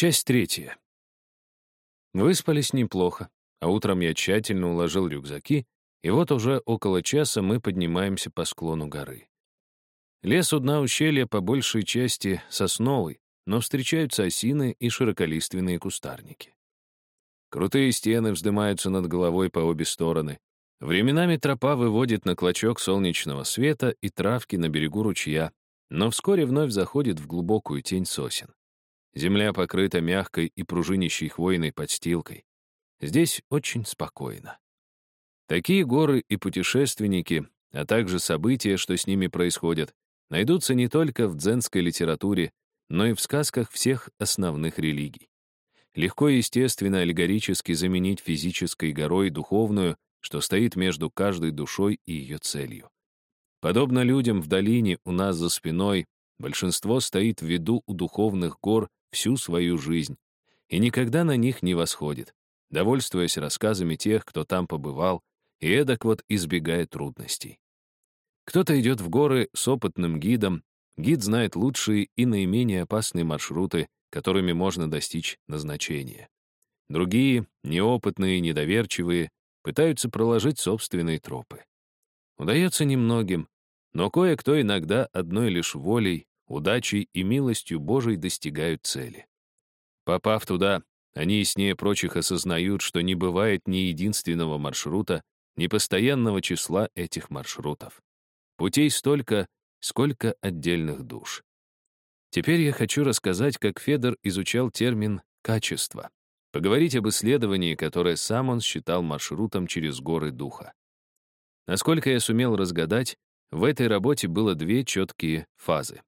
Часть третья. Выспались неплохо, а утром я тщательно уложил рюкзаки, и вот уже около часа мы поднимаемся по склону горы. Лес у дна ущелья по большей части сосновый, но встречаются осины и широколиственные кустарники. Крутые стены вздымаются над головой по обе стороны. Временами тропа выводит на клочок солнечного света и травки на берегу ручья, но вскоре вновь заходит в глубокую тень сосен. Земля покрыта мягкой и пружинищей хвойной подстилкой. Здесь очень спокойно. Такие горы и путешественники, а также события, что с ними происходят, найдутся не только в дзенской литературе, но и в сказках всех основных религий. Легко и естественно аллегорически заменить физической горой духовную, что стоит между каждой душой и ее целью. Подобно людям в долине у нас за спиной, большинство стоит в виду у духовных гор всю свою жизнь и никогда на них не восходит, довольствуясь рассказами тех, кто там побывал, и эдак вот избегая трудностей. Кто-то идет в горы с опытным гидом, гид знает лучшие и наименее опасные маршруты, которыми можно достичь назначения. Другие, неопытные, недоверчивые, пытаются проложить собственные тропы. Удается немногим, но кое-кто иногда одной лишь волей удачей и милостью Божией достигают цели. Попав туда, они яснее прочих осознают, что не бывает ни единственного маршрута, ни постоянного числа этих маршрутов. Путей столько, сколько отдельных душ. Теперь я хочу рассказать, как Федор изучал термин «качество», поговорить об исследовании, которое сам он считал маршрутом через горы духа. Насколько я сумел разгадать, в этой работе было две четкие фазы.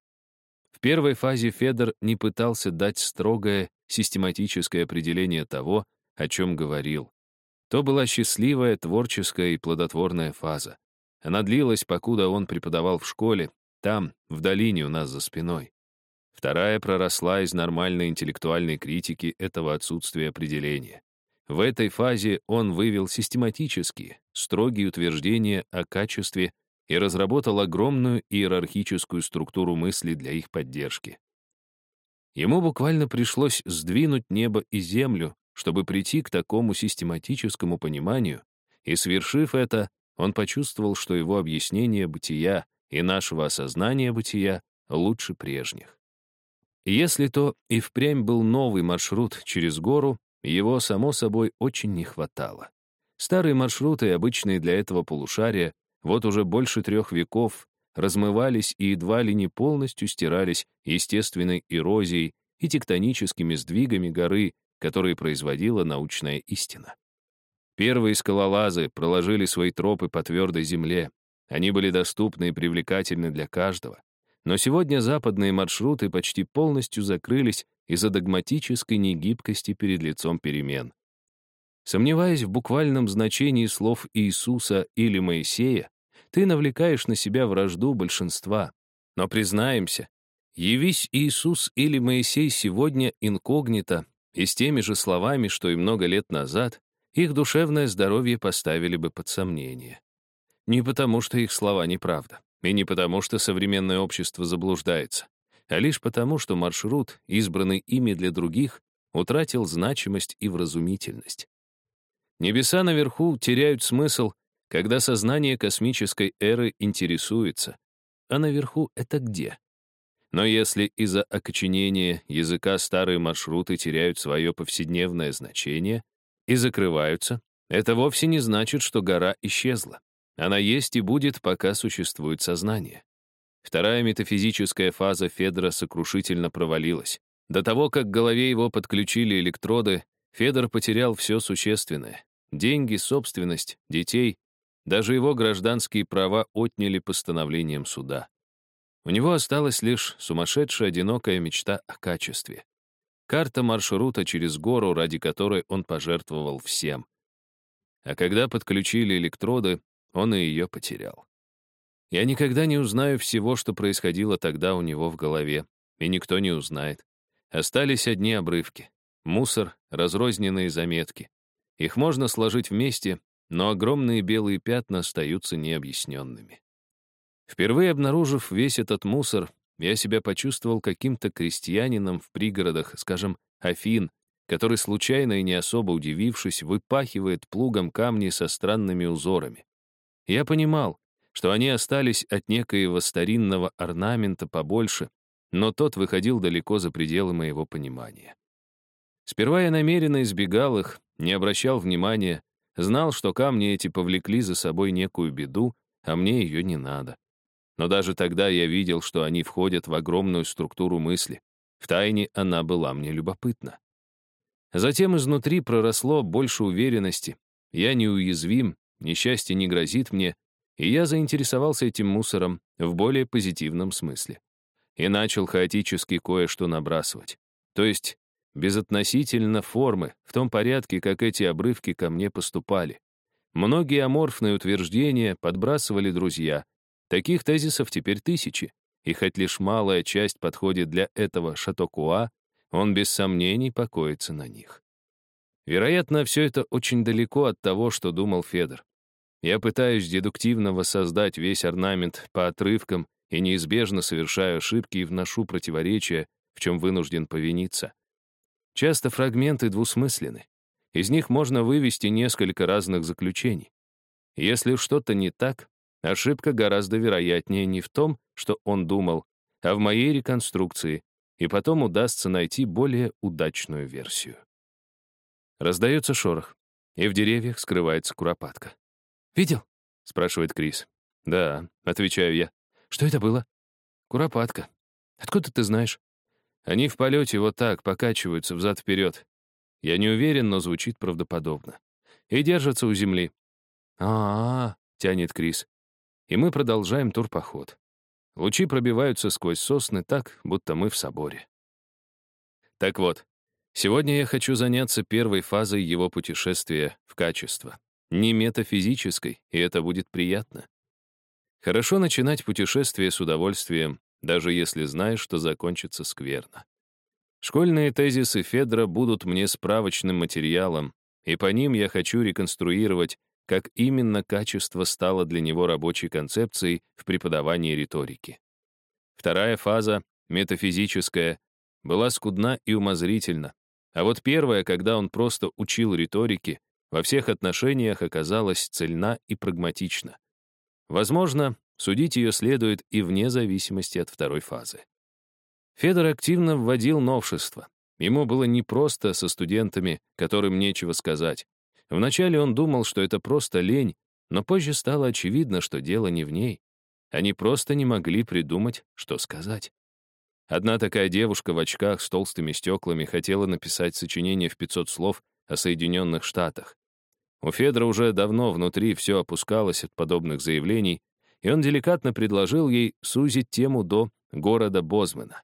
В первой фазе Федор не пытался дать строгое, систематическое определение того, о чем говорил. То была счастливая, творческая и плодотворная фаза. Она длилась, покуда он преподавал в школе, там, в долине у нас за спиной. Вторая проросла из нормальной интеллектуальной критики этого отсутствия определения. В этой фазе он вывел систематические, строгие утверждения о качестве и разработал огромную иерархическую структуру мысли для их поддержки. Ему буквально пришлось сдвинуть небо и землю, чтобы прийти к такому систематическому пониманию, и, свершив это, он почувствовал, что его объяснение бытия и нашего осознания бытия лучше прежних. Если то и впрямь был новый маршрут через гору, его, само собой, очень не хватало. Старые маршруты, обычные для этого полушария, вот уже больше трех веков размывались и едва ли не полностью стирались естественной эрозией и тектоническими сдвигами горы, которые производила научная истина. Первые скалолазы проложили свои тропы по твердой земле. Они были доступны и привлекательны для каждого. Но сегодня западные маршруты почти полностью закрылись из-за догматической негибкости перед лицом перемен. Сомневаясь в буквальном значении слов Иисуса или Моисея, ты навлекаешь на себя вражду большинства. Но признаемся, явись Иисус или Моисей сегодня инкогнито и с теми же словами, что и много лет назад, их душевное здоровье поставили бы под сомнение. Не потому, что их слова неправда, и не потому, что современное общество заблуждается, а лишь потому, что маршрут, избранный ими для других, утратил значимость и вразумительность. Небеса наверху теряют смысл, когда сознание космической эры интересуется. А наверху это где? Но если из-за окоченения языка старые маршруты теряют свое повседневное значение и закрываются, это вовсе не значит, что гора исчезла. Она есть и будет, пока существует сознание. Вторая метафизическая фаза Федора сокрушительно провалилась. До того, как к голове его подключили электроды, Федор потерял все существенное. Деньги, собственность, детей, даже его гражданские права отняли постановлением суда. У него осталась лишь сумасшедшая одинокая мечта о качестве. Карта маршрута через гору, ради которой он пожертвовал всем. А когда подключили электроды, он и ее потерял. Я никогда не узнаю всего, что происходило тогда у него в голове, и никто не узнает. Остались одни обрывки. Мусор, разрозненные заметки. Их можно сложить вместе, но огромные белые пятна остаются необъясненными. Впервые обнаружив весь этот мусор, я себя почувствовал каким-то крестьянином в пригородах, скажем, Афин, который, случайно и не особо удивившись, выпахивает плугом камни со странными узорами. Я понимал, что они остались от некоего старинного орнамента побольше, но тот выходил далеко за пределы моего понимания. Сперва я намеренно избегал их, не обращал внимания, знал, что камни эти повлекли за собой некую беду, а мне ее не надо. Но даже тогда я видел, что они входят в огромную структуру мысли. Втайне она была мне любопытна. Затем изнутри проросло больше уверенности. Я неуязвим, несчастье не грозит мне, и я заинтересовался этим мусором в более позитивном смысле. И начал хаотически кое-что набрасывать. То есть безотносительно формы, в том порядке, как эти обрывки ко мне поступали. Многие аморфные утверждения подбрасывали друзья, Таких тезисов теперь тысячи, и хоть лишь малая часть подходит для этого Шатокуа, он без сомнений покоится на них. Вероятно, все это очень далеко от того, что думал Федор. Я пытаюсь дедуктивно воссоздать весь орнамент по отрывкам и неизбежно совершаю ошибки и вношу противоречия, в чем вынужден повиниться. Часто фрагменты двусмысленны. Из них можно вывести несколько разных заключений. Если что-то не так, Ошибка гораздо вероятнее не в том, что он думал, а в моей реконструкции, и потом удастся найти более удачную версию. Раздается шорох, и в деревьях скрывается куропатка. «Видел?» — спрашивает Крис. «Да», — отвечаю я. «Что это было?» «Куропатка. Откуда ты знаешь?» Они в полете вот так покачиваются взад-вперед. Я не уверен, но звучит правдоподобно. И держатся у земли. «А-а-а», — тянет Крис и мы продолжаем турпоход. Лучи пробиваются сквозь сосны так, будто мы в соборе. Так вот, сегодня я хочу заняться первой фазой его путешествия в качество. Не метафизической, и это будет приятно. Хорошо начинать путешествие с удовольствием, даже если знаешь, что закончится скверно. Школьные тезисы Федра будут мне справочным материалом, и по ним я хочу реконструировать как именно качество стало для него рабочей концепцией в преподавании риторики. Вторая фаза, метафизическая, была скудна и умозрительна, а вот первая, когда он просто учил риторике, во всех отношениях оказалась цельна и прагматична. Возможно, судить ее следует и вне зависимости от второй фазы. Федор активно вводил новшества. Ему было непросто со студентами, которым нечего сказать. Вначале он думал, что это просто лень, но позже стало очевидно, что дело не в ней. Они просто не могли придумать, что сказать. Одна такая девушка в очках с толстыми стеклами хотела написать сочинение в 500 слов о Соединенных Штатах. У Федора уже давно внутри все опускалось от подобных заявлений, и он деликатно предложил ей сузить тему до города Бозмана.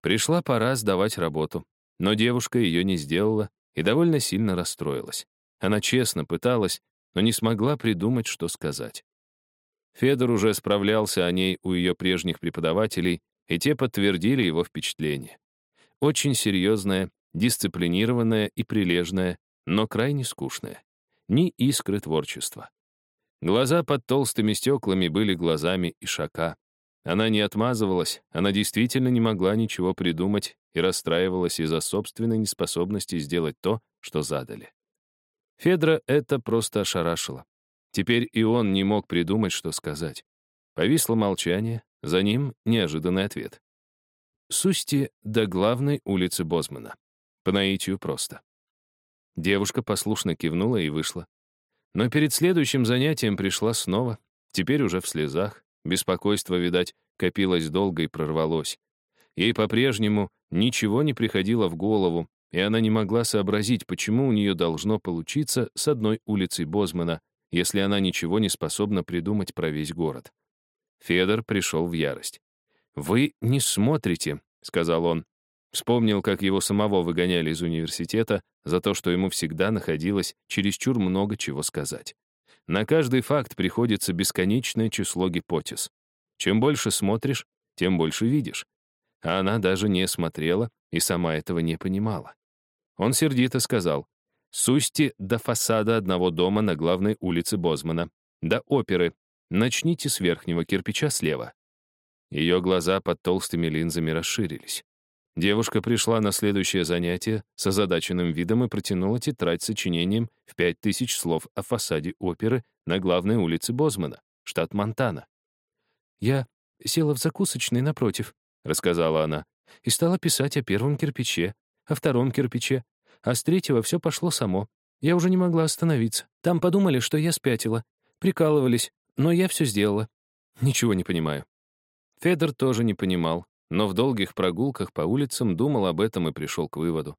Пришла пора сдавать работу, но девушка ее не сделала и довольно сильно расстроилась. Она честно пыталась, но не смогла придумать, что сказать. Федор уже справлялся о ней у ее прежних преподавателей, и те подтвердили его впечатление. Очень серьезная, дисциплинированная и прилежная, но крайне скучная. Ни искры творчества. Глаза под толстыми стеклами были глазами Ишака. Она не отмазывалась, она действительно не могла ничего придумать и расстраивалась из-за собственной неспособности сделать то, что задали. Федра это просто ошарашило. Теперь и он не мог придумать, что сказать. Повисло молчание, за ним неожиданный ответ. Сусти до главной улицы Бозмана. По наитию просто. Девушка послушно кивнула и вышла. Но перед следующим занятием пришла снова, теперь уже в слезах. Беспокойство, видать, копилось долго и прорвалось. Ей по-прежнему ничего не приходило в голову, и она не могла сообразить, почему у нее должно получиться с одной улицей Бозмана, если она ничего не способна придумать про весь город. Федор пришел в ярость. «Вы не смотрите», — сказал он. Вспомнил, как его самого выгоняли из университета за то, что ему всегда находилось чересчур много чего сказать. На каждый факт приходится бесконечное число гипотез. Чем больше смотришь, тем больше видишь. А она даже не смотрела и сама этого не понимала. Он сердито сказал, «Сусти до фасада одного дома на главной улице Бозмана, до оперы. Начните с верхнего кирпича слева». Ее глаза под толстыми линзами расширились. Девушка пришла на следующее занятие с озадаченным видом и протянула тетрадь с сочинением в пять тысяч слов о фасаде оперы на главной улице Бозмана, штат Монтана. «Я села в закусочной напротив», — рассказала она, и стала писать о первом кирпиче, о втором кирпиче, а с третьего все пошло само. Я уже не могла остановиться. Там подумали, что я спятила. Прикалывались, но я все сделала. Ничего не понимаю. Федор тоже не понимал, но в долгих прогулках по улицам думал об этом и пришел к выводу.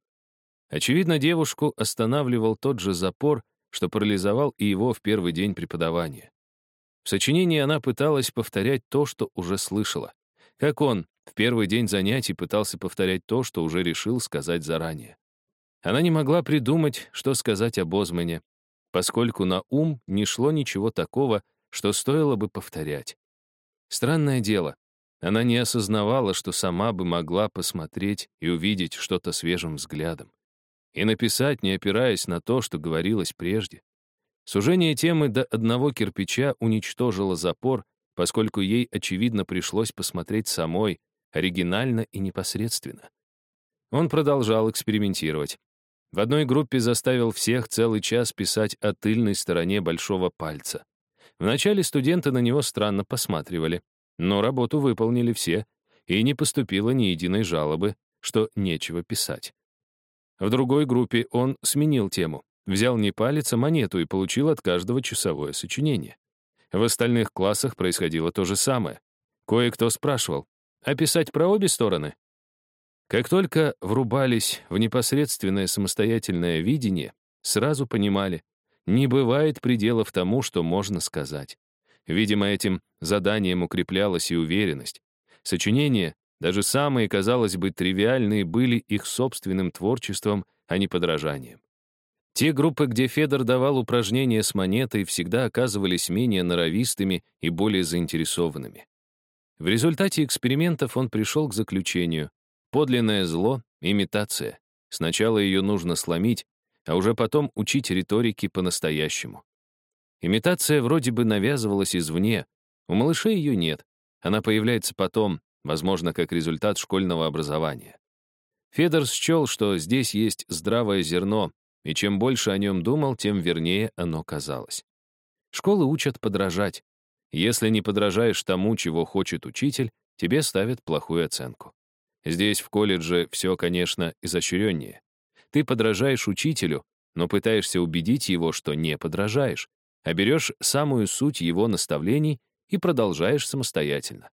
Очевидно, девушку останавливал тот же запор, что парализовал и его в первый день преподавания. В сочинении она пыталась повторять то, что уже слышала. Как он в первый день занятий пытался повторять то, что уже решил сказать заранее. Она не могла придумать, что сказать об Озмане, поскольку на ум не шло ничего такого, что стоило бы повторять. Странное дело, она не осознавала, что сама бы могла посмотреть и увидеть что-то свежим взглядом. И написать, не опираясь на то, что говорилось прежде. Сужение темы до одного кирпича уничтожило запор, поскольку ей, очевидно, пришлось посмотреть самой, оригинально и непосредственно. Он продолжал экспериментировать. В одной группе заставил всех целый час писать о тыльной стороне большого пальца. Вначале студенты на него странно посматривали. Но работу выполнили все, и не поступило ни единой жалобы, что нечего писать. В другой группе он сменил тему, взял не палец, а монету и получил от каждого часовое сочинение. В остальных классах происходило то же самое. Кое-кто спрашивал, а писать про обе стороны? Как только врубались в непосредственное самостоятельное видение, сразу понимали, не бывает пределов тому, что можно сказать. Видимо, этим заданием укреплялась и уверенность. Сочинения, даже самые, казалось бы, тривиальные, были их собственным творчеством, а не подражанием. Те группы, где Федор давал упражнения с монетой, всегда оказывались менее норовистыми и более заинтересованными. В результате экспериментов он пришел к заключению. Подлинное зло — имитация. Сначала ее нужно сломить, а уже потом учить риторике по-настоящему. Имитация вроде бы навязывалась извне. У малышей ее нет. Она появляется потом, возможно, как результат школьного образования. Федор счел, что здесь есть здравое зерно, и чем больше о нем думал, тем вернее оно казалось. Школы учат подражать. Если не подражаешь тому, чего хочет учитель, тебе ставят плохую оценку. Здесь, в колледже, все, конечно, изощреннее. Ты подражаешь учителю, но пытаешься убедить его, что не подражаешь, а берешь самую суть его наставлений и продолжаешь самостоятельно.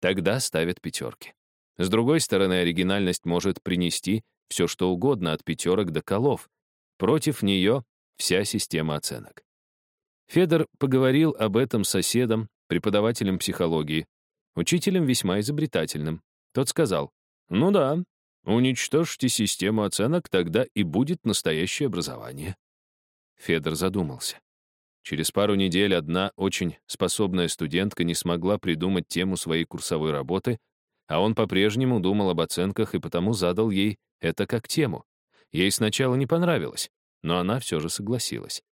Тогда ставят пятерки. С другой стороны, оригинальность может принести все, что угодно, от пятерок до колов. Против нее вся система оценок. Федор поговорил об этом с соседом, преподавателем психологии, учителем весьма изобретательным. Тот сказал, «Ну да, уничтожьте систему оценок, тогда и будет настоящее образование». Федор задумался. Через пару недель одна очень способная студентка не смогла придумать тему своей курсовой работы, а он по-прежнему думал об оценках и потому задал ей это как тему. Ей сначала не понравилось, но она все же согласилась.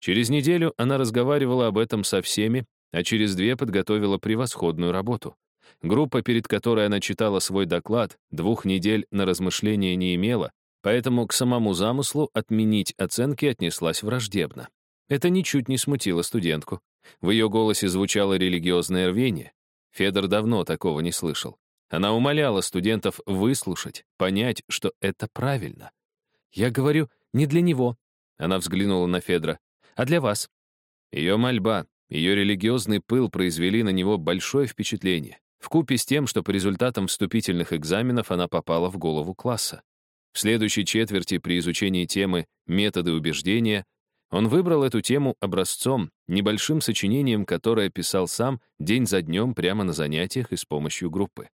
Через неделю она разговаривала об этом со всеми, а через две подготовила превосходную работу. Группа, перед которой она читала свой доклад, двух недель на размышление не имела, поэтому к самому замыслу отменить оценки отнеслась враждебно. Это ничуть не смутило студентку. В ее голосе звучало религиозное рвение. Федор давно такого не слышал. Она умоляла студентов выслушать, понять, что это правильно. «Я говорю, не для него», — она взглянула на Федора, «а для вас». Ее мольба, ее религиозный пыл произвели на него большое впечатление, вкупе с тем, что по результатам вступительных экзаменов она попала в голову класса. В следующей четверти при изучении темы «Методы убеждения» Он выбрал эту тему образцом, небольшим сочинением, которое писал сам день за днем прямо на занятиях и с помощью группы.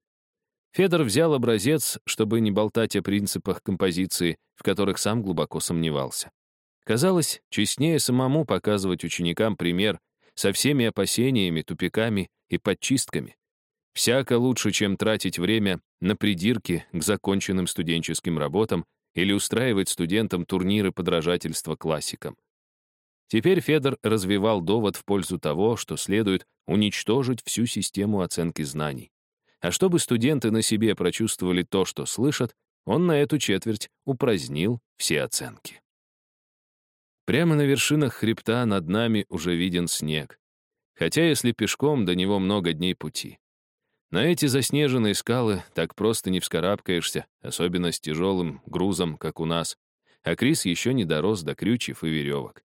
Федор взял образец, чтобы не болтать о принципах композиции, в которых сам глубоко сомневался. Казалось, честнее самому показывать ученикам пример со всеми опасениями, тупиками и подчистками. Всяко лучше, чем тратить время на придирки к законченным студенческим работам или устраивать студентам турниры подражательства классикам. Теперь Федор развивал довод в пользу того, что следует уничтожить всю систему оценки знаний. А чтобы студенты на себе прочувствовали то, что слышат, он на эту четверть упразднил все оценки. Прямо на вершинах хребта над нами уже виден снег. Хотя если пешком, до него много дней пути. На эти заснеженные скалы так просто не вскарабкаешься, особенно с тяжелым грузом, как у нас. А Крис еще не дорос до крючев и веревок.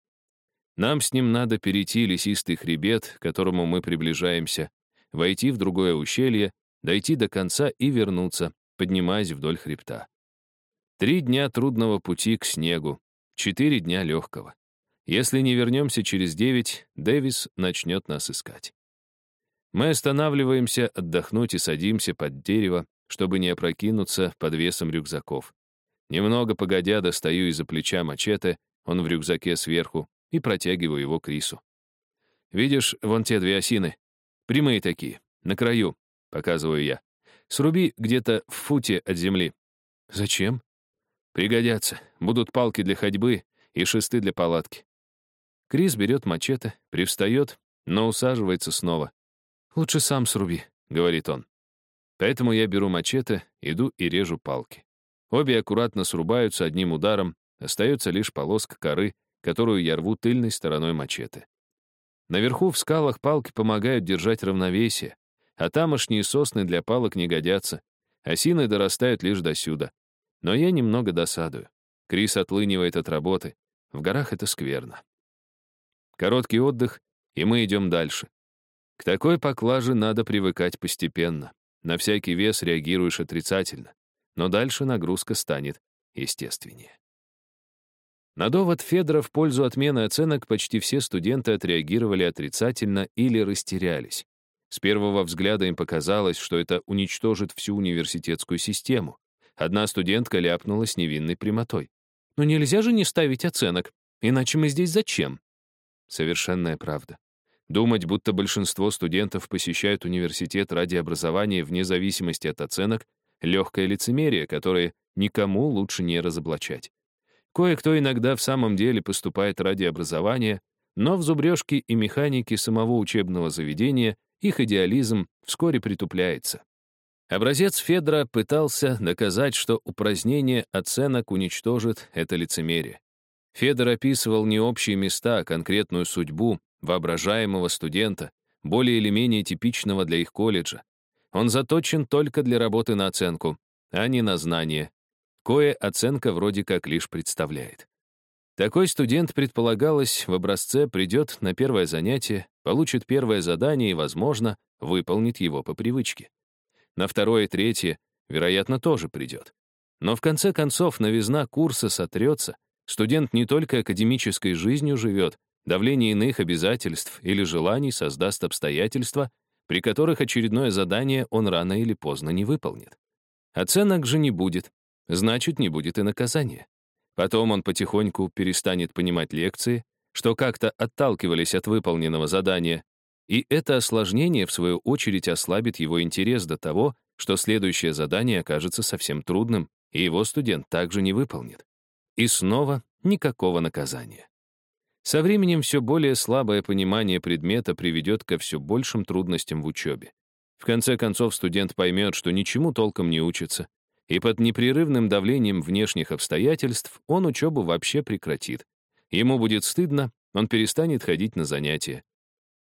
Нам с ним надо перейти лесистый хребет, к которому мы приближаемся, войти в другое ущелье, дойти до конца и вернуться, поднимаясь вдоль хребта. Три дня трудного пути к снегу, четыре дня легкого. Если не вернемся через девять, Дэвис начнет нас искать. Мы останавливаемся отдохнуть и садимся под дерево, чтобы не опрокинуться под весом рюкзаков. Немного погодя, достаю из-за плеча мачете, он в рюкзаке сверху, и протягиваю его Крису. «Видишь, вон те две осины? Прямые такие, на краю», — показываю я. «Сруби где-то в футе от земли». «Зачем?» «Пригодятся. Будут палки для ходьбы и шесты для палатки». Крис берет мачете, привстает, но усаживается снова. «Лучше сам сруби», — говорит он. Поэтому я беру мачете, иду и режу палки. Обе аккуратно срубаются одним ударом, остается лишь полоска коры, которую я рву тыльной стороной мачете. Наверху в скалах палки помогают держать равновесие, а тамошние сосны для палок не годятся. Осины дорастают лишь до сюда. Но я немного досадую. Крис отлынивает от работы. В горах это скверно. Короткий отдых, и мы идем дальше. К такой поклаже надо привыкать постепенно. На всякий вес реагируешь отрицательно. Но дальше нагрузка станет естественнее. На довод Федора в пользу отмены оценок почти все студенты отреагировали отрицательно или растерялись. С первого взгляда им показалось, что это уничтожит всю университетскую систему. Одна студентка ляпнула с невинной прямотой. «Но нельзя же не ставить оценок, иначе мы здесь зачем?» Совершенная правда. Думать, будто большинство студентов посещают университет ради образования вне зависимости от оценок — легкое лицемерие, которое никому лучше не разоблачать. Кое-кто иногда в самом деле поступает ради образования, но в зубрежке и механике самого учебного заведения их идеализм вскоре притупляется. Образец Федора пытался доказать, что упразднение оценок уничтожит это лицемерие. Федор описывал не общие места, а конкретную судьбу воображаемого студента, более или менее типичного для их колледжа. Он заточен только для работы на оценку, а не на знание, кое оценка вроде как лишь представляет. Такой студент, предполагалось, в образце придет на первое занятие, получит первое задание и, возможно, выполнит его по привычке. На второе и третье, вероятно, тоже придет. Но в конце концов новизна курса сотрется, студент не только академической жизнью живет, давление иных обязательств или желаний создаст обстоятельства, при которых очередное задание он рано или поздно не выполнит. Оценок же не будет, значит, не будет и наказания. Потом он потихоньку перестанет понимать лекции, что как-то отталкивались от выполненного задания, и это осложнение, в свою очередь, ослабит его интерес до того, что следующее задание окажется совсем трудным, и его студент также не выполнит. И снова никакого наказания. Со временем все более слабое понимание предмета приведет ко все большим трудностям в учебе. В конце концов, студент поймет, что ничему толком не учится, и под непрерывным давлением внешних обстоятельств он учебу вообще прекратит. Ему будет стыдно, он перестанет ходить на занятия.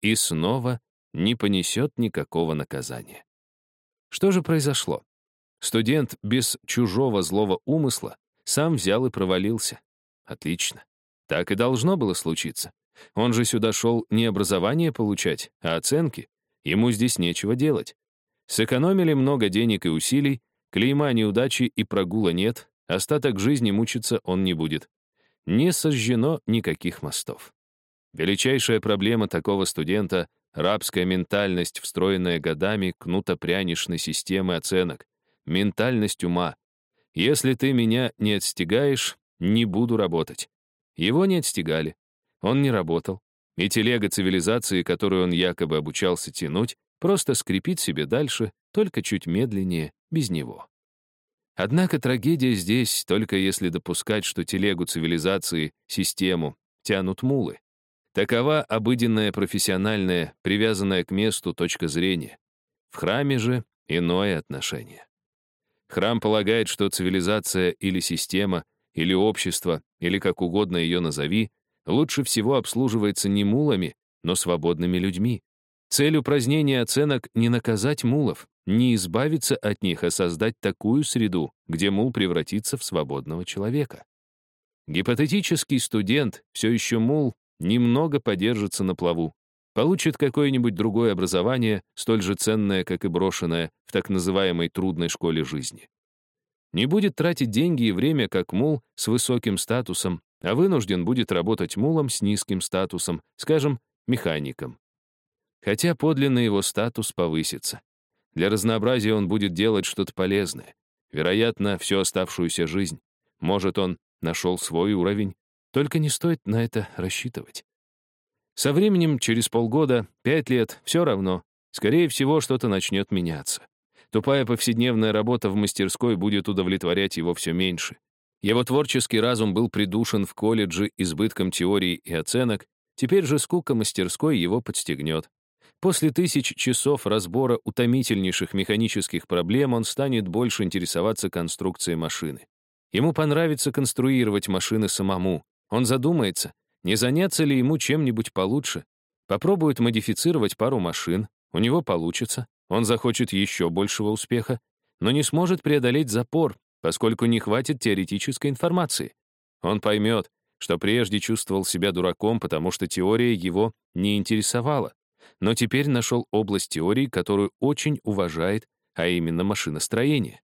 И снова не понесет никакого наказания. Что же произошло? Студент без чужого злого умысла сам взял и провалился. Отлично. Так и должно было случиться. Он же сюда шел не образование получать, а оценки. Ему здесь нечего делать. Сэкономили много денег и усилий, Клейма неудачи и прогула нет, остаток жизни мучиться он не будет. Не сожжено никаких мостов. Величайшая проблема такого студента — рабская ментальность, встроенная годами кнуто-прянишной системы оценок, ментальность ума. Если ты меня не отстигаешь, не буду работать. Его не отстигали. Он не работал. И телега цивилизации, которую он якобы обучался тянуть, просто скрипит себе дальше, только чуть медленнее, без него. Однако трагедия здесь только если допускать, что телегу цивилизации, систему, тянут мулы. Такова обыденная профессиональная, привязанная к месту точка зрения. В храме же иное отношение. Храм полагает, что цивилизация или система, или общество, или как угодно ее назови, лучше всего обслуживается не мулами, но свободными людьми. Цель упразднения оценок — не наказать мулов, не избавиться от них, а создать такую среду, где мул превратится в свободного человека. Гипотетический студент, все еще мул, немного подержится на плаву, получит какое-нибудь другое образование, столь же ценное, как и брошенное, в так называемой трудной школе жизни. Не будет тратить деньги и время, как мул с высоким статусом, а вынужден будет работать мулом с низким статусом, скажем, механиком. Хотя подлинный его статус повысится. Для разнообразия он будет делать что-то полезное. Вероятно, всю оставшуюся жизнь. Может, он нашел свой уровень. Только не стоит на это рассчитывать. Со временем, через полгода, пять лет, все равно. Скорее всего, что-то начнет меняться. Тупая повседневная работа в мастерской будет удовлетворять его все меньше. Его творческий разум был придушен в колледже избытком теорий и оценок, теперь же скука мастерской его подстегнет. После тысяч часов разбора утомительнейших механических проблем он станет больше интересоваться конструкцией машины. Ему понравится конструировать машины самому. Он задумается, не заняться ли ему чем-нибудь получше. Попробует модифицировать пару машин, у него получится, он захочет еще большего успеха, но не сможет преодолеть запор, поскольку не хватит теоретической информации. Он поймет, что прежде чувствовал себя дураком, потому что теория его не интересовала но теперь нашел область теории, которую очень уважает, а именно машиностроение.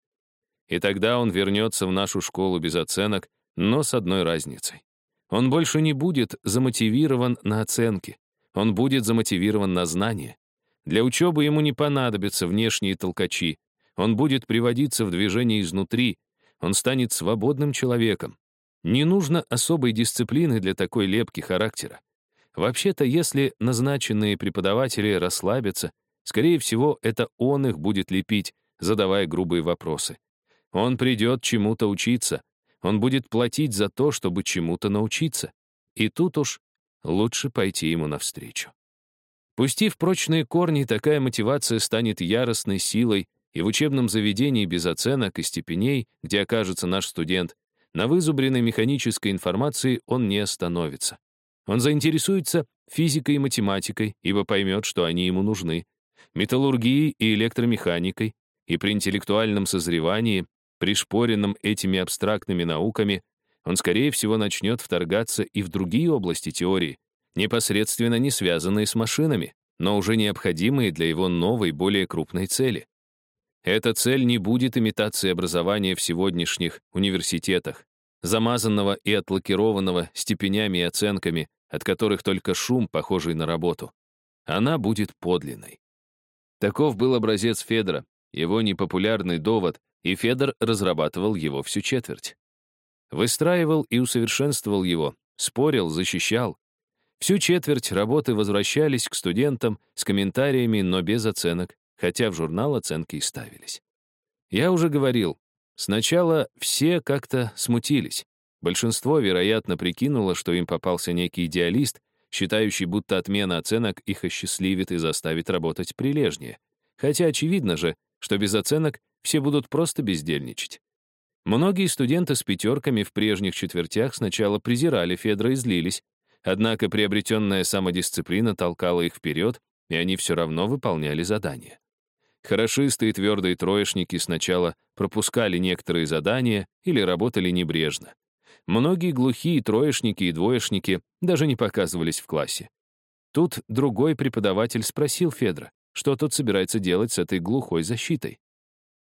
И тогда он вернется в нашу школу без оценок, но с одной разницей. Он больше не будет замотивирован на оценки, он будет замотивирован на знания. Для учебы ему не понадобятся внешние толкачи, он будет приводиться в движение изнутри, он станет свободным человеком. Не нужно особой дисциплины для такой лепки характера. Вообще-то, если назначенные преподаватели расслабятся, скорее всего, это он их будет лепить, задавая грубые вопросы. Он придет чему-то учиться, он будет платить за то, чтобы чему-то научиться. И тут уж лучше пойти ему навстречу. Пустив прочные корни, такая мотивация станет яростной силой, и в учебном заведении без оценок и степеней, где окажется наш студент, на вызубренной механической информации он не остановится. Он заинтересуется физикой и математикой, ибо поймет, что они ему нужны, металлургией и электромеханикой, и при интеллектуальном созревании, пришпоренном этими абстрактными науками, он, скорее всего, начнет вторгаться и в другие области теории, непосредственно не связанные с машинами, но уже необходимые для его новой, более крупной цели. Эта цель не будет имитацией образования в сегодняшних университетах, замазанного и отлакированного степенями и оценками, от которых только шум, похожий на работу. Она будет подлинной. Таков был образец Федора, его непопулярный довод, и Федор разрабатывал его всю четверть. Выстраивал и усовершенствовал его, спорил, защищал. Всю четверть работы возвращались к студентам с комментариями, но без оценок, хотя в журнал оценки и ставились. Я уже говорил, Сначала все как-то смутились. Большинство, вероятно, прикинуло, что им попался некий идеалист, считающий, будто отмена оценок их осчастливит и заставит работать прилежнее. Хотя очевидно же, что без оценок все будут просто бездельничать. Многие студенты с пятерками в прежних четвертях сначала презирали Федора и злились, однако приобретенная самодисциплина толкала их вперед, и они все равно выполняли задания. Хорошисты и твердые троечники сначала пропускали некоторые задания или работали небрежно. Многие глухие троечники и двоечники даже не показывались в классе. Тут другой преподаватель спросил Федора, что тот собирается делать с этой глухой защитой.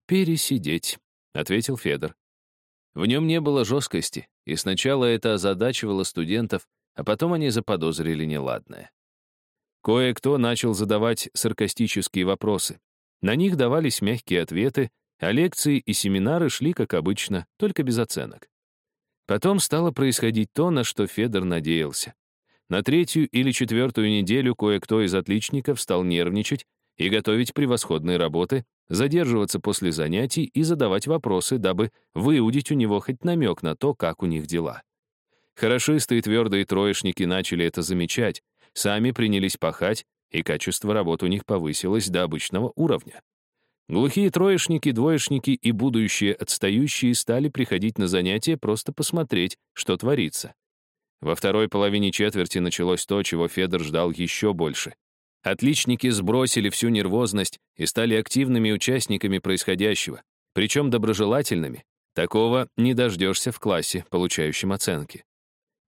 «Пересидеть», — ответил Федор. В нем не было жесткости, и сначала это озадачивало студентов, а потом они заподозрили неладное. Кое-кто начал задавать саркастические вопросы. На них давались мягкие ответы, а лекции и семинары шли, как обычно, только без оценок. Потом стало происходить то, на что Федор надеялся. На третью или четвертую неделю кое-кто из отличников стал нервничать и готовить превосходные работы, задерживаться после занятий и задавать вопросы, дабы выудить у него хоть намек на то, как у них дела. Хорошисты и твердые троечники начали это замечать, сами принялись пахать, и качество работы у них повысилось до обычного уровня. Глухие троечники, двоечники и будущие отстающие стали приходить на занятия просто посмотреть, что творится. Во второй половине четверти началось то, чего Федор ждал еще больше. Отличники сбросили всю нервозность и стали активными участниками происходящего, причем доброжелательными. Такого не дождешься в классе, получающем оценки.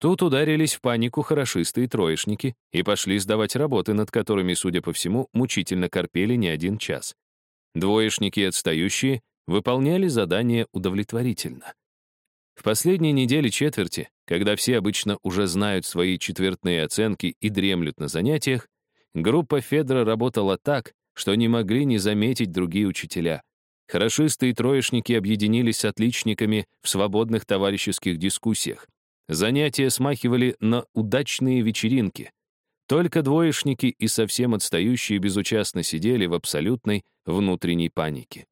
Тут ударились в панику хорошисты и троечники и пошли сдавать работы, над которыми, судя по всему, мучительно корпели не один час. Двоечники и отстающие выполняли задание удовлетворительно. В последние недели четверти, когда все обычно уже знают свои четвертные оценки и дремлют на занятиях, группа Федора работала так, что не могли не заметить другие учителя. Хорошисты и троечники объединились с отличниками в свободных товарищеских дискуссиях. Занятия смахивали на удачные вечеринки. Только двоечники и совсем отстающие безучастно сидели в абсолютной внутренней панике.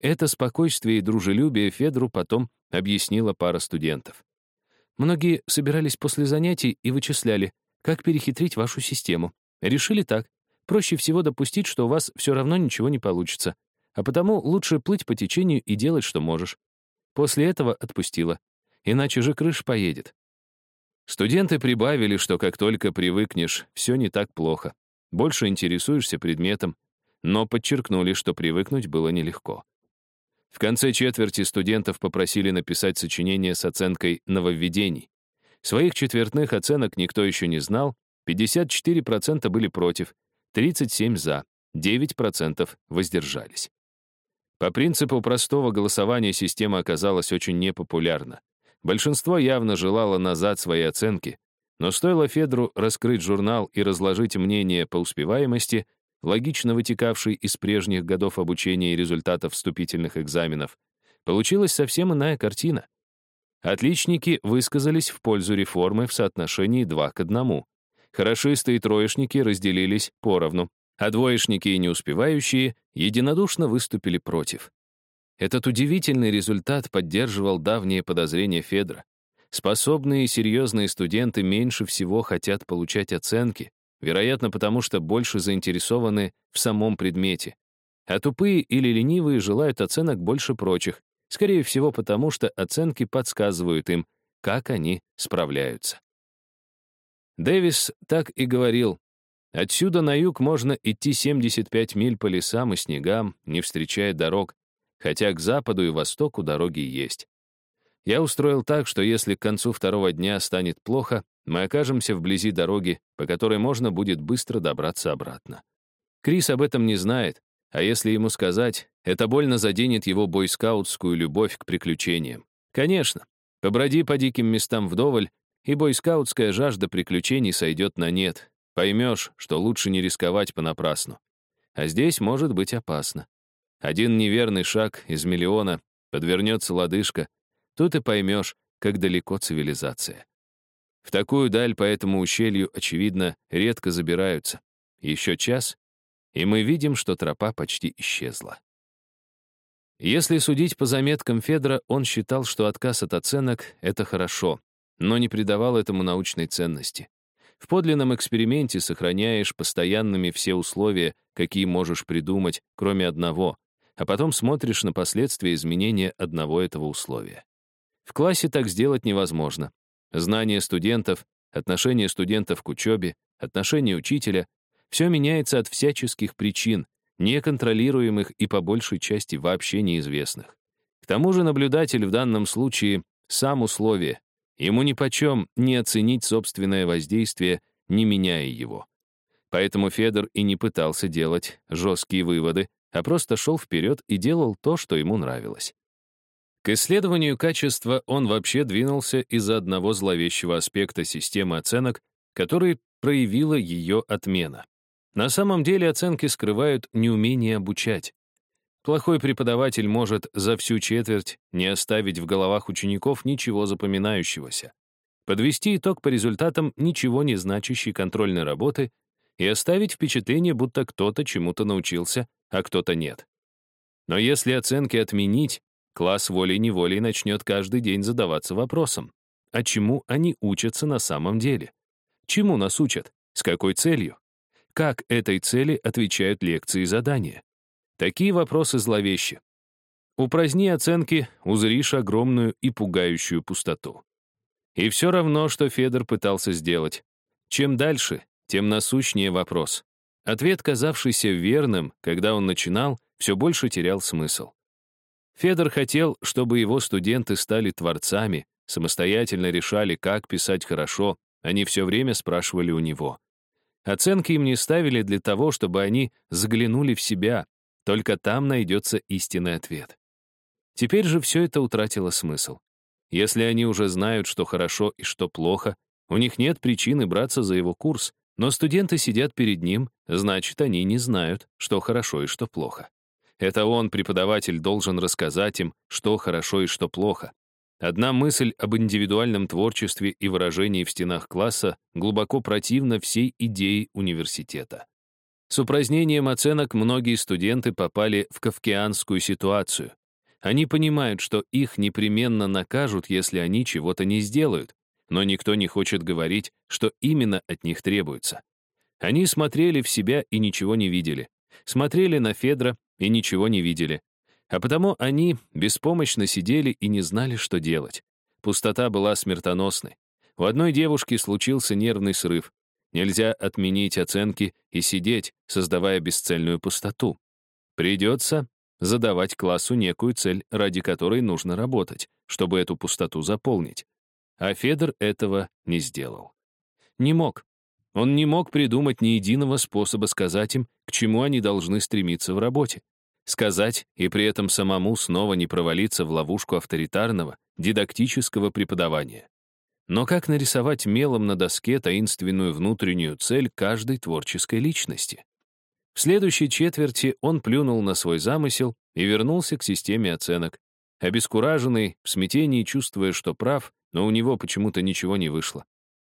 Это спокойствие и дружелюбие Федору потом объяснила пара студентов. Многие собирались после занятий и вычисляли, как перехитрить вашу систему. Решили так. Проще всего допустить, что у вас все равно ничего не получится. А потому лучше плыть по течению и делать, что можешь. После этого отпустила. Иначе же крыш поедет. Студенты прибавили, что как только привыкнешь, все не так плохо. Больше интересуешься предметом, но подчеркнули, что привыкнуть было нелегко. В конце четверти студентов попросили написать сочинение с оценкой нововведений. Своих четвертных оценок никто еще не знал, 54% были против, 37% за, 9% воздержались. По принципу простого голосования система оказалась очень непопулярна. Большинство явно желало назад свои оценки, но стоило Федру раскрыть журнал и разложить мнение по успеваемости, логично вытекавший из прежних годов обучения и результатов вступительных экзаменов, получилась совсем иная картина. Отличники высказались в пользу реформы в соотношении 2 к 1. Хорошисты и троечники разделились поровну, а двоечники и неуспевающие единодушно выступили против. Этот удивительный результат поддерживал давние подозрения Федра. Способные и серьезные студенты меньше всего хотят получать оценки, вероятно, потому что больше заинтересованы в самом предмете. А тупые или ленивые желают оценок больше прочих, скорее всего, потому что оценки подсказывают им, как они справляются. Дэвис так и говорил, «Отсюда на юг можно идти 75 миль по лесам и снегам, не встречая дорог, хотя к западу и востоку дороги есть. Я устроил так, что если к концу второго дня станет плохо, мы окажемся вблизи дороги, по которой можно будет быстро добраться обратно. Крис об этом не знает, а если ему сказать, это больно заденет его бойскаутскую любовь к приключениям. Конечно, поброди по диким местам вдоволь, и бойскаутская жажда приключений сойдет на нет. Поймешь, что лучше не рисковать понапрасну. А здесь может быть опасно. Один неверный шаг из миллиона, подвернется лодыжка, тут и поймешь, как далеко цивилизация. В такую даль по этому ущелью, очевидно, редко забираются. Еще час, и мы видим, что тропа почти исчезла. Если судить по заметкам Федора, он считал, что отказ от оценок — это хорошо, но не придавал этому научной ценности. В подлинном эксперименте сохраняешь постоянными все условия, какие можешь придумать, кроме одного, а потом смотришь на последствия изменения одного этого условия. В классе так сделать невозможно. Знания студентов, отношение студентов к учебе, отношение учителя — все меняется от всяческих причин, неконтролируемых и по большей части вообще неизвестных. К тому же наблюдатель в данном случае — сам условие. Ему нипочем не оценить собственное воздействие, не меняя его. Поэтому Федор и не пытался делать жесткие выводы, а просто шел вперед и делал то, что ему нравилось. К исследованию качества он вообще двинулся из-за одного зловещего аспекта системы оценок, который проявила ее отмена. На самом деле оценки скрывают неумение обучать. Плохой преподаватель может за всю четверть не оставить в головах учеников ничего запоминающегося, подвести итог по результатам ничего не значащей контрольной работы и оставить впечатление, будто кто-то чему-то научился, а кто-то нет. Но если оценки отменить, класс волей-неволей начнет каждый день задаваться вопросом, а чему они учатся на самом деле? Чему нас учат? С какой целью? Как этой цели отвечают лекции и задания? Такие вопросы зловещи. Упраздни оценки, узришь огромную и пугающую пустоту. И все равно, что Федор пытался сделать. Чем дальше, тем насущнее вопрос. Ответ, казавшийся верным, когда он начинал, все больше терял смысл. Федор хотел, чтобы его студенты стали творцами, самостоятельно решали, как писать хорошо, они все время спрашивали у него. Оценки им не ставили для того, чтобы они заглянули в себя, только там найдется истинный ответ. Теперь же все это утратило смысл. Если они уже знают, что хорошо и что плохо, у них нет причины браться за его курс, но студенты сидят перед ним, значит, они не знают, что хорошо и что плохо. Это он, преподаватель, должен рассказать им, что хорошо и что плохо. Одна мысль об индивидуальном творчестве и выражении в стенах класса глубоко противна всей идее университета. С упразднением оценок многие студенты попали в кавкианскую ситуацию. Они понимают, что их непременно накажут, если они чего-то не сделают, но никто не хочет говорить, что именно от них требуется. Они смотрели в себя и ничего не видели. Смотрели на Федра и ничего не видели. А потому они беспомощно сидели и не знали, что делать. Пустота была смертоносной. У одной девушки случился нервный срыв. Нельзя отменить оценки и сидеть, создавая бесцельную пустоту. Придется задавать классу некую цель, ради которой нужно работать, чтобы эту пустоту заполнить. А Федор этого не сделал. Не мог. Он не мог придумать ни единого способа сказать им, к чему они должны стремиться в работе. Сказать и при этом самому снова не провалиться в ловушку авторитарного, дидактического преподавания. Но как нарисовать мелом на доске таинственную внутреннюю цель каждой творческой личности? В следующей четверти он плюнул на свой замысел и вернулся к системе оценок. Обескураженный, в смятении чувствуя, что прав, но у него почему-то ничего не вышло.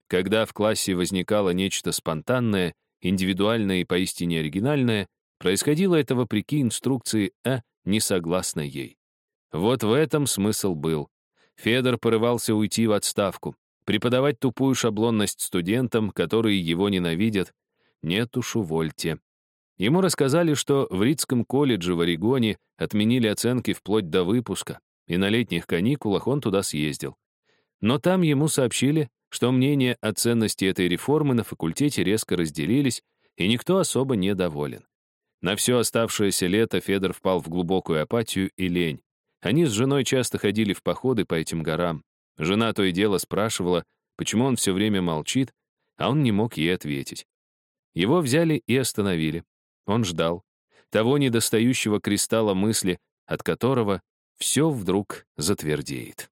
Когда в классе возникало нечто спонтанное, индивидуальное и поистине оригинальное, происходило это вопреки инструкции А, не согласной ей. Вот в этом смысл был. Федор порывался уйти в отставку, преподавать тупую шаблонность студентам, которые его ненавидят. Нет уж, увольте. Ему рассказали, что в Ридском колледже в Орегоне отменили оценки вплоть до выпуска, и на летних каникулах он туда съездил. Но там ему сообщили, что мнения о ценности этой реформы на факультете резко разделились, и никто особо не доволен. На все оставшееся лето Федор впал в глубокую апатию и лень. Они с женой часто ходили в походы по этим горам. Жена то и дело спрашивала, почему он все время молчит, а он не мог ей ответить. Его взяли и остановили. Он ждал. Того недостающего кристалла мысли, от которого все вдруг затвердеет.